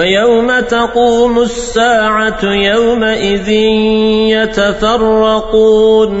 ويوم تقوم الساعة يومئذ يتفرقون.